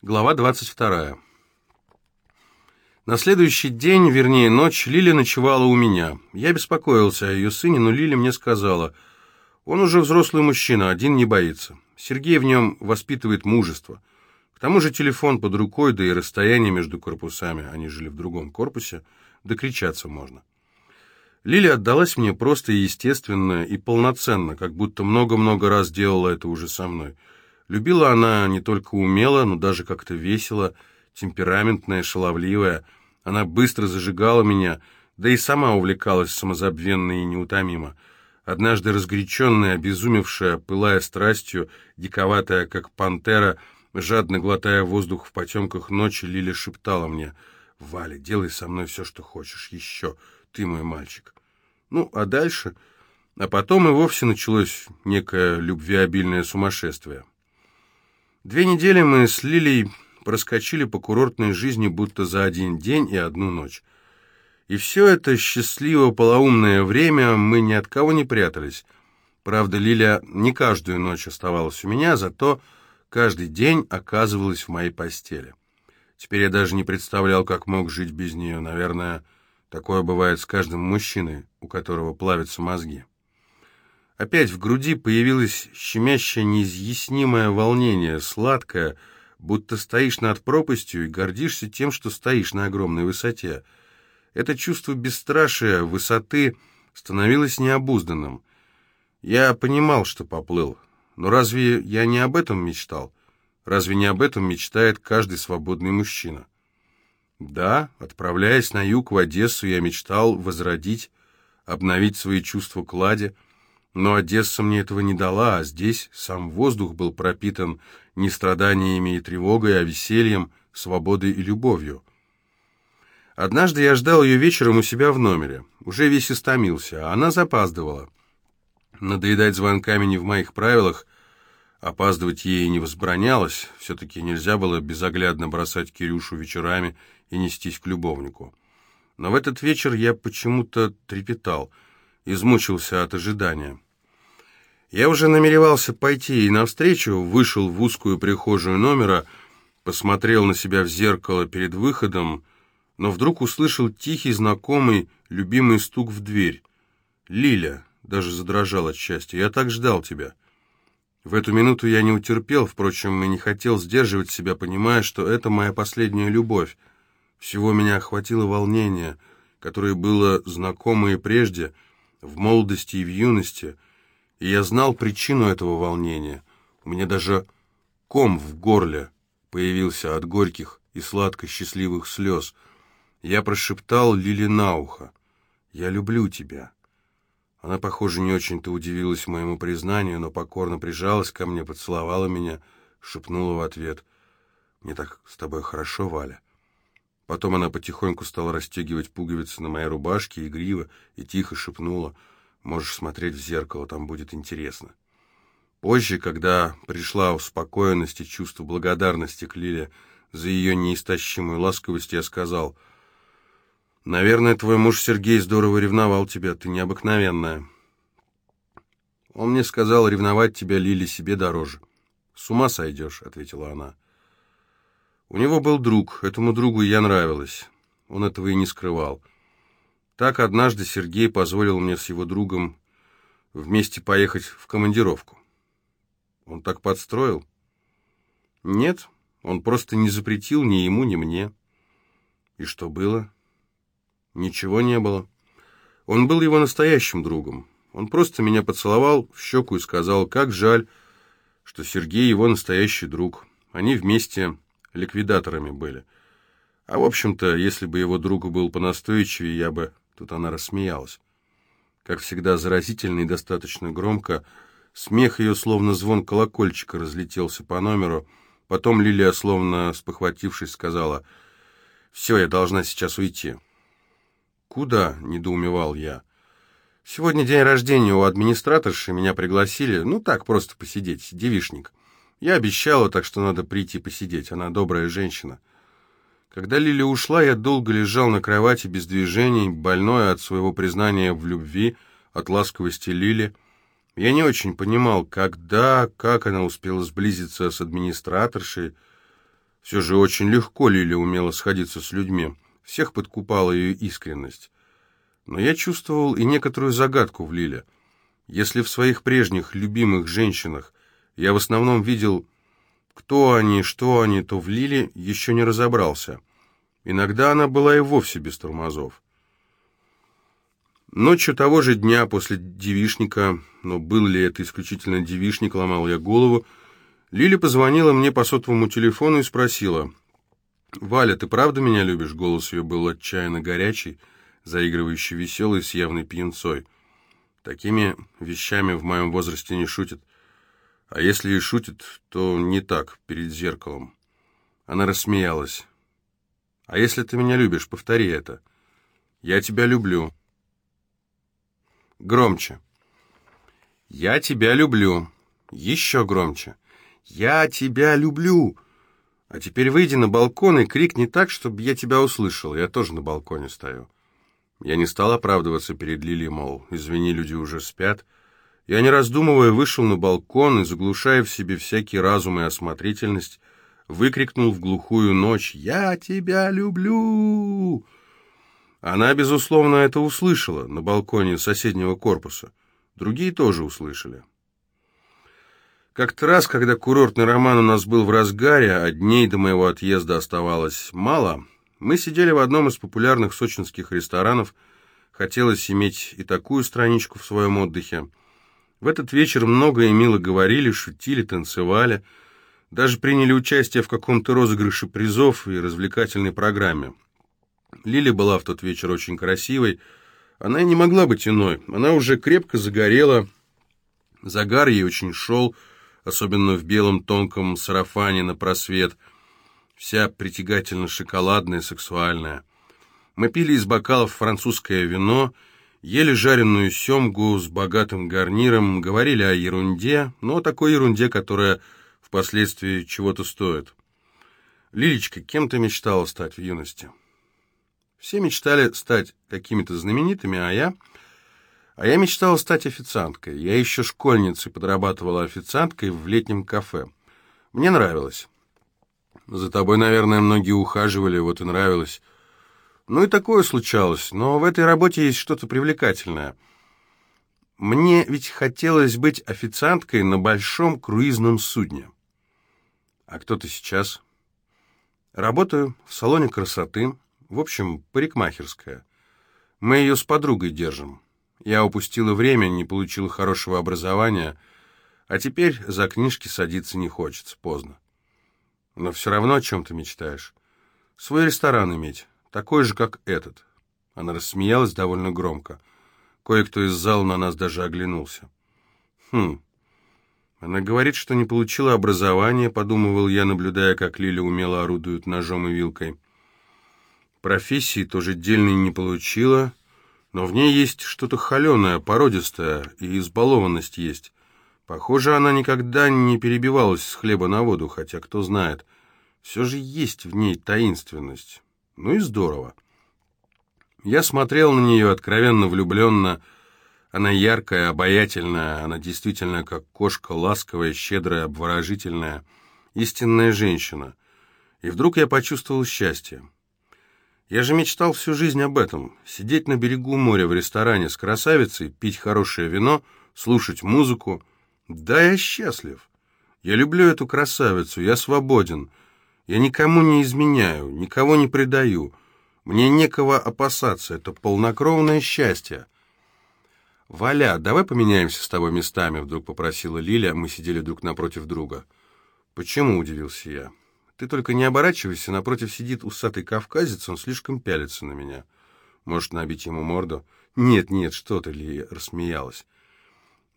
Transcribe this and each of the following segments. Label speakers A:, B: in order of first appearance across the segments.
A: Глава 22. На следующий день, вернее ночь, Лиля ночевала у меня. Я беспокоился о ее сыне, но Лиля мне сказала, он уже взрослый мужчина, один не боится. Сергей в нем воспитывает мужество. К тому же телефон под рукой, да и расстояние между корпусами, они жили в другом корпусе, докричаться можно. Лиля отдалась мне просто и естественно, и полноценно, как будто много-много раз делала это уже со мной. Любила она не только умело, но даже как-то весело, темпераментная, шаловливая. Она быстро зажигала меня, да и сама увлекалась самозабвенно и неутомимо. Однажды разгоряченная, обезумевшая, пылая страстью, диковатая, как пантера, жадно глотая воздух в потемках ночи, Лиля шептала мне, «Валя, делай со мной все, что хочешь, еще, ты мой мальчик». Ну, а дальше... А потом и вовсе началось некое любвеобильное сумасшествие. Две недели мы с Лилей проскочили по курортной жизни будто за один день и одну ночь. И все это счастливо полоумное время мы ни от кого не прятались. Правда, Лиля не каждую ночь оставалась у меня, зато каждый день оказывалась в моей постели. Теперь я даже не представлял, как мог жить без нее. Наверное, такое бывает с каждым мужчиной, у которого плавятся мозги. Опять в груди появилось щемящее неизъяснимое волнение, сладкое, будто стоишь над пропастью и гордишься тем, что стоишь на огромной высоте. Это чувство бесстрашия, высоты становилось необузданным. Я понимал, что поплыл, но разве я не об этом мечтал? Разве не об этом мечтает каждый свободный мужчина? Да, отправляясь на юг в Одессу, я мечтал возродить, обновить свои чувства к Ладе, но Одесса мне этого не дала, а здесь сам воздух был пропитан не страданиями и тревогой, а весельем, свободой и любовью. Однажды я ждал ее вечером у себя в номере. Уже весь истомился, а она запаздывала. Надоедать звонками не в моих правилах, опаздывать ей не возбранялось, все-таки нельзя было безоглядно бросать Кирюшу вечерами и нестись к любовнику. Но в этот вечер я почему-то трепетал, измучился от ожидания. Я уже намеревался пойти ей навстречу, вышел в узкую прихожую номера, посмотрел на себя в зеркало перед выходом, но вдруг услышал тихий, знакомый, любимый стук в дверь. «Лиля!» — даже задрожал от счастья. «Я так ждал тебя!» В эту минуту я не утерпел, впрочем, и не хотел сдерживать себя, понимая, что это моя последняя любовь. Всего меня охватило волнение, которое было знакомо и прежде, в молодости и в юности — и я знал причину этого волнения. У меня даже ком в горле появился от горьких и сладко-счастливых слез. Я прошептал Лиле на ухо. «Я люблю тебя». Она, похоже, не очень-то удивилась моему признанию, но покорно прижалась ко мне, поцеловала меня, шепнула в ответ. «Мне так с тобой хорошо, Валя». Потом она потихоньку стала расстегивать пуговицы на моей рубашке, игриво, и тихо шепнула — Можешь смотреть в зеркало, там будет интересно. Позже, когда пришла успокоенность и чувство благодарности к Лиле за ее неистощимую ласковость, я сказал, «Наверное, твой муж Сергей здорово ревновал тебя, ты необыкновенная». Он мне сказал, ревновать тебя, Лили, себе дороже. «С ума сойдешь», — ответила она. У него был друг, этому другу я нравилась. Он этого и не скрывал. Так однажды Сергей позволил мне с его другом вместе поехать в командировку. Он так подстроил? Нет, он просто не запретил ни ему, ни мне. И что было? Ничего не было. Он был его настоящим другом. Он просто меня поцеловал в щеку и сказал, как жаль, что Сергей его настоящий друг. Они вместе ликвидаторами были. А в общем-то, если бы его друг был понастойчивее, я бы Тут она рассмеялась. Как всегда, заразительно и достаточно громко. Смех ее, словно звон колокольчика, разлетелся по номеру. Потом Лилия, словно спохватившись, сказала, «Все, я должна сейчас уйти». «Куда?» — недоумевал я. «Сегодня день рождения у администраторши, меня пригласили. Ну, так, просто посидеть, девишник. Я обещала, так что надо прийти посидеть. Она добрая женщина». Когда Лили ушла, я долго лежал на кровати без движений, больной от своего признания в любви, от ласковости Лили. Я не очень понимал, когда, как она успела сблизиться с администраторшей. Все же очень легко Лиля умела сходиться с людьми. Всех подкупала ее искренность. Но я чувствовал и некоторую загадку в Лиле. Если в своих прежних любимых женщинах я в основном видел, кто они, что они, то в Лиле еще не разобрался. Иногда она была и вовсе без тормозов. Ночью того же дня после девишника, но был ли это исключительно девишник, ломал я голову, Лили позвонила мне по сотовому телефону и спросила, «Валя, ты правда меня любишь?» Голос ее был отчаянно горячий, заигрывающий веселый с явной пьянцой. Такими вещами в моем возрасте не шутят. А если и шутит, то не так, перед зеркалом. Она рассмеялась. «А если ты меня любишь, повтори это. Я тебя люблю». Громче. «Я тебя люблю». Еще громче. «Я тебя люблю». А теперь выйди на балкон и крикни так, чтобы я тебя услышал. Я тоже на балконе стою. Я не стал оправдываться перед Лили, мол, извини, люди уже спят. Я, не раздумывая, вышел на балкон и, заглушая в себе всякий разум и осмотрительность, выкрикнул в глухую ночь «Я тебя люблю!». Она, безусловно, это услышала на балконе соседнего корпуса. Другие тоже услышали. Как-то раз, когда курортный роман у нас был в разгаре, а дней до моего отъезда оставалось мало, мы сидели в одном из популярных сочинских ресторанов. Хотелось иметь и такую страничку в своем отдыхе. В этот вечер много и мило говорили, шутили, танцевали, даже приняли участие в каком-то розыгрыше призов и развлекательной программе. Лили была в тот вечер очень красивой. Она и не могла быть иной. Она уже крепко загорела. Загар ей очень шел, особенно в белом тонком сарафане на просвет. Вся притягательно шоколадная, сексуальная. Мы пили из бокалов французское вино, ели жареную семгу с богатым гарниром, говорили о ерунде, но о такой ерунде, которая впоследствии чего-то стоит. Лилечка, кем ты мечтала стать в юности?» Все мечтали стать какими-то знаменитыми, а я... А я мечтала стать официанткой. Я еще школьницей подрабатывала официанткой в летнем кафе. Мне нравилось. За тобой, наверное, многие ухаживали, вот и нравилось. Ну и такое случалось, но в этой работе есть что-то привлекательное. Мне ведь хотелось быть официанткой на большом круизном судне. А кто ты сейчас? Работаю в салоне красоты, в общем, парикмахерская. Мы ее с подругой держим. Я упустила время, не получила хорошего образования, а теперь за книжки садиться не хочется, поздно. Но все равно о чем ты мечтаешь? Свой ресторан иметь, такой же, как этот. Она рассмеялась довольно громко. Кое-кто из зала на нас даже оглянулся. Хм. Она говорит, что не получила образования, подумывал я, наблюдая, как Лиля умело орудует ножом и вилкой. Профессии тоже дельной не получила, но в ней есть что-то холеное, породистое, и избалованность есть. Похоже, она никогда не перебивалась с хлеба на воду, хотя, кто знает, все же есть в ней таинственность. Ну и здорово. Я смотрел на нее откровенно влюбленно. Она яркая, обаятельная, она действительно как кошка, ласковая, щедрая, обворожительная, истинная женщина. И вдруг я почувствовал счастье. Я же мечтал всю жизнь об этом. Сидеть на берегу моря в ресторане с красавицей, пить хорошее вино, слушать музыку. Да, я счастлив. Я люблю эту красавицу, я свободен. Я никому не изменяю, никого не предаю. Мне некого опасаться, это полнокровное счастье. «Валя, давай поменяемся с тобой местами», — вдруг попросила Лиля. Мы сидели друг напротив друга. «Почему?» — удивился я. Ты только не оборачивайся, напротив сидит усатый кавказец, он слишком пялится на меня. Может, набить ему морду? Нет, нет, что ты, Ли, рассмеялась.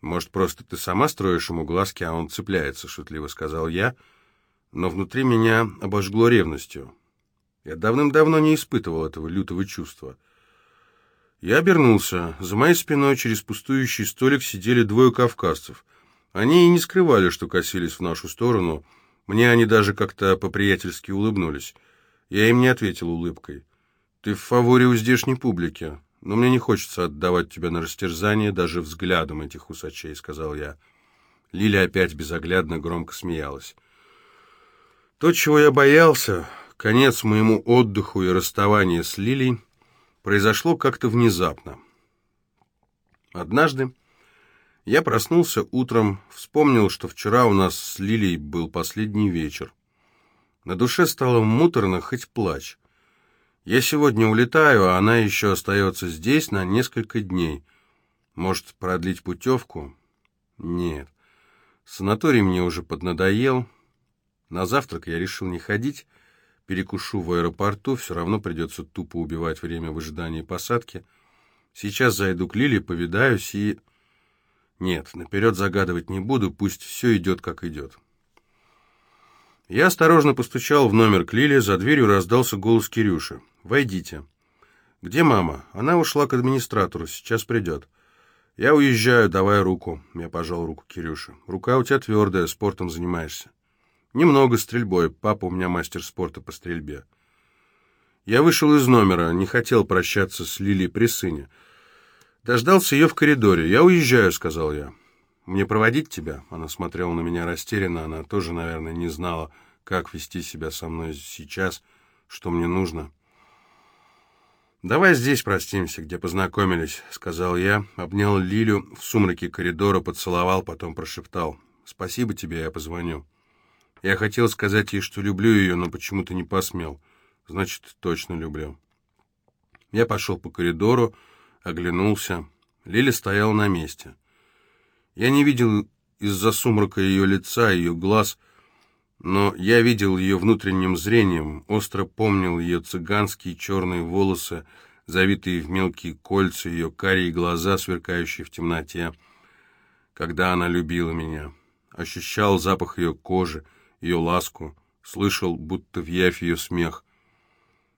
A: Может, просто ты сама строишь ему глазки, а он цепляется, шутливо сказал я, но внутри меня обожгло ревностью. Я давным-давно не испытывал этого лютого чувства. Я обернулся. За моей спиной через пустующий столик сидели двое кавказцев. Они и не скрывали, что косились в нашу сторону — мне они даже как-то по-приятельски улыбнулись. Я им не ответил улыбкой. «Ты в фаворе у здешней публики, но мне не хочется отдавать тебя на растерзание даже взглядом этих усачей», — сказал я. Лиля опять безоглядно громко смеялась. То, чего я боялся, конец моему отдыху и расставание с Лилей, произошло как-то внезапно. Однажды я проснулся утром, вспомнил, что вчера у нас с Лилей был последний вечер. На душе стало муторно, хоть плачь. Я сегодня улетаю, а она еще остается здесь на несколько дней. Может, продлить путевку? Нет. Санаторий мне уже поднадоел. На завтрак я решил не ходить. Перекушу в аэропорту, все равно придется тупо убивать время в ожидании посадки. Сейчас зайду к Лиле, повидаюсь и... Нет, наперед загадывать не буду, пусть все идет, как идет. Я осторожно постучал в номер к Лиле, за дверью раздался голос Кирюши. «Войдите». «Где мама?» «Она ушла к администратору, сейчас придет». «Я уезжаю, давай руку». Я пожал руку Кирюше. «Рука у тебя твердая, спортом занимаешься». «Немного стрельбой. Папа у меня мастер спорта по стрельбе». Я вышел из номера, не хотел прощаться с Лилией при сыне. Дождался ее в коридоре. «Я уезжаю», — сказал я. «Мне проводить тебя?» Она смотрела на меня растерянно. Она тоже, наверное, не знала, как вести себя со мной сейчас, что мне нужно. «Давай здесь простимся, где познакомились», — сказал я, обнял Лилю в сумраке коридора, поцеловал, потом прошептал. «Спасибо тебе, я позвоню». Я хотел сказать ей, что люблю ее, но почему-то не посмел. Значит, точно люблю. Я пошел по коридору, оглянулся. Лиля стояла на месте. Я не видел из-за сумрака ее лица, ее глаз — но я видел ее внутренним зрением, остро помнил ее цыганские черные волосы, завитые в мелкие кольца, ее карие глаза, сверкающие в темноте, когда она любила меня. Ощущал запах ее кожи, ее ласку, слышал, будто в явь ее смех.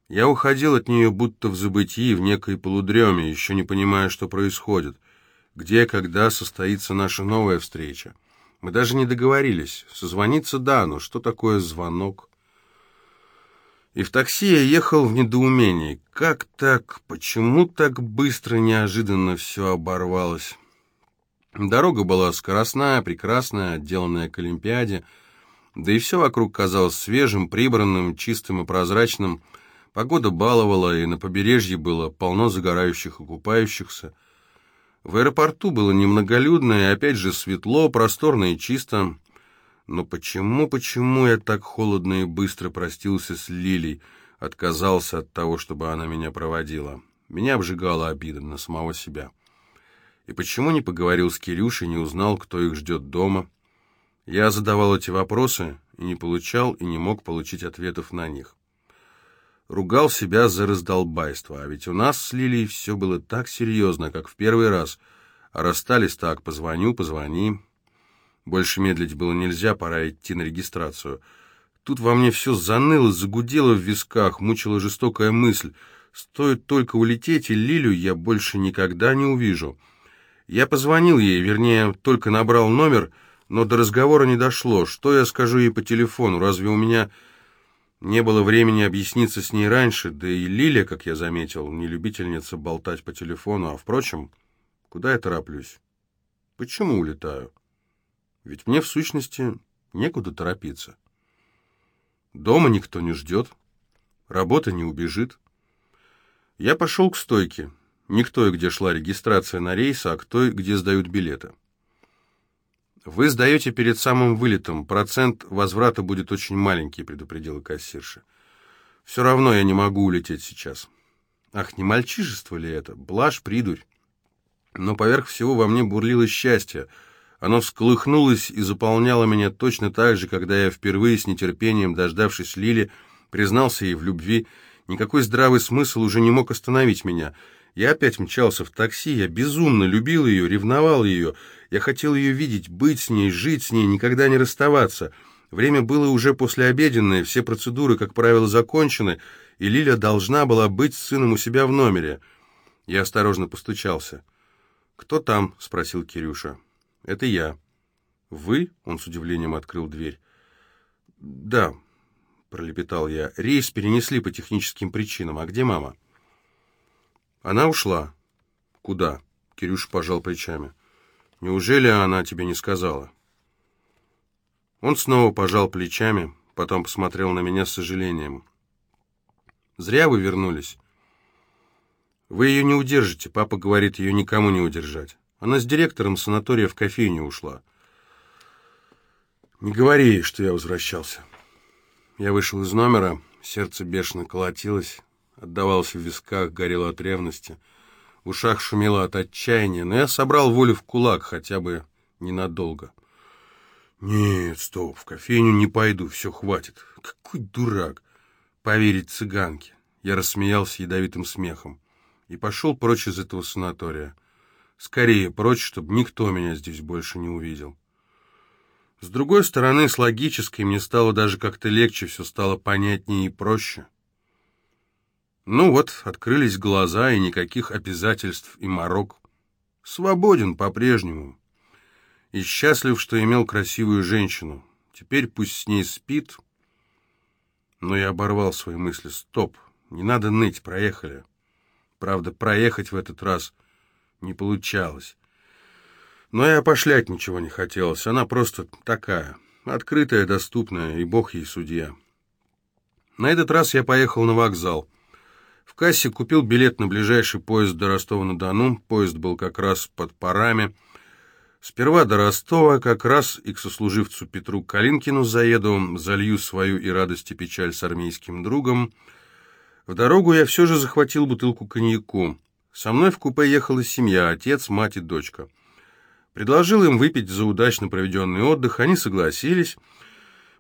A: Я уходил от нее, будто в забытии, в некой полудреме, еще не понимая, что происходит, где, когда состоится наша новая встреча. Мы даже не договорились. Созвониться — да, но что такое звонок? И в такси я ехал в недоумении. Как так? Почему так быстро, неожиданно все оборвалось? Дорога была скоростная, прекрасная, отделанная к Олимпиаде, да и все вокруг казалось свежим, прибранным, чистым и прозрачным. Погода баловала, и на побережье было полно загорающих и купающихся. В аэропорту было немноголюдно и опять же светло, просторно и чисто. Но почему, почему я так холодно и быстро простился с Лилей, отказался от того, чтобы она меня проводила? Меня обжигала обида на самого себя. И почему не поговорил с Кирюшей, не узнал, кто их ждет дома? Я задавал эти вопросы и не получал, и не мог получить ответов на них ругал себя за раздолбайство, а ведь у нас с Лилией все было так серьезно, как в первый раз, а расстались так, позвоню, позвони. Больше медлить было нельзя, пора идти на регистрацию. Тут во мне все заныло, загудело в висках, мучила жестокая мысль. Стоит только улететь, и Лилю я больше никогда не увижу. Я позвонил ей, вернее, только набрал номер, но до разговора не дошло. Что я скажу ей по телефону? Разве у меня не было времени объясниться с ней раньше, да и Лиля, как я заметил, не любительница болтать по телефону, а, впрочем, куда я тороплюсь? Почему улетаю? Ведь мне, в сущности, некуда торопиться. Дома никто не ждет, работа не убежит. Я пошел к стойке, не к той, где шла регистрация на рейс, а к той, где сдают билеты. «Вы сдаете перед самым вылетом. Процент возврата будет очень маленький», — предупредила кассирша. «Все равно я не могу улететь сейчас». Ах, не мальчишество ли это? Блажь, придурь. Но поверх всего во мне бурлило счастье. Оно всколыхнулось и заполняло меня точно так же, когда я впервые с нетерпением, дождавшись Лили, признался ей в любви. Никакой здравый смысл уже не мог остановить меня — я опять мчался в такси, я безумно любил ее, ревновал ее. Я хотел ее видеть, быть с ней, жить с ней, никогда не расставаться. Время было уже послеобеденное, все процедуры, как правило, закончены, и Лиля должна была быть с сыном у себя в номере. Я осторожно постучался. «Кто там?» — спросил Кирюша. «Это я». «Вы?» — он с удивлением открыл дверь. «Да», — пролепетал я. «Рейс перенесли по техническим причинам. А где мама?» Она ушла. Куда? Кирюш пожал плечами. Неужели она тебе не сказала? Он снова пожал плечами. потом посмотрел на меня с сожалением. «Зря вы вернулись. Вы ее не удержите, папа говорит, ее никому не удержать. Она с директором санатория в кофейню ушла. Не говори, что я возвращался. Я вышел из номера, сердце бешено колотилось, отдавался в висках, горело от ревности, в ушах шумело от отчаяния, но я собрал волю в кулак, хотя бы ненадолго. Нет, стоп, в кофейню не пойду, все хватит. Какой дурак! Поверить цыганке. Я рассмеялся ядовитым смехом и пошел прочь из этого санатория. Скорее прочь, чтобы никто меня здесь больше не увидел. С другой стороны, с логической мне стало даже как-то легче, все стало понятнее и проще. Ну вот, открылись глаза, и никаких обязательств и морок. Свободен по-прежнему. И счастлив, что имел красивую женщину. Теперь пусть с ней спит. Но я оборвал свои мысли. Стоп, не надо ныть, проехали. Правда, проехать в этот раз не получалось. Но и опошлять ничего не хотелось. Она просто такая, открытая, доступная, и бог ей судья. На этот раз я поехал на вокзал. В кассе купил билет на ближайший поезд до Ростова-на-Дону. Поезд был как раз под парами. Сперва до Ростова, как раз и к сослуживцу Петру Калинкину заеду, залью свою и радость и печаль с армейским другом. В дорогу я все же захватил бутылку коньяку. Со мной в купе ехала семья, отец, мать и дочка. Предложил им выпить за удачно проведенный отдых, они согласились.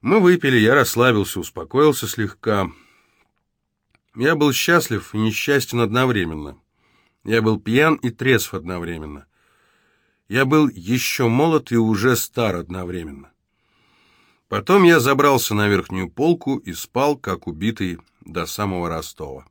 A: Мы выпили, я расслабился, успокоился слегка. Я был счастлив и несчастен одновременно. Я был пьян и трезв одновременно. Я был еще молод и уже стар одновременно. Потом я забрался на верхнюю полку и спал, как убитый, до самого Ростова.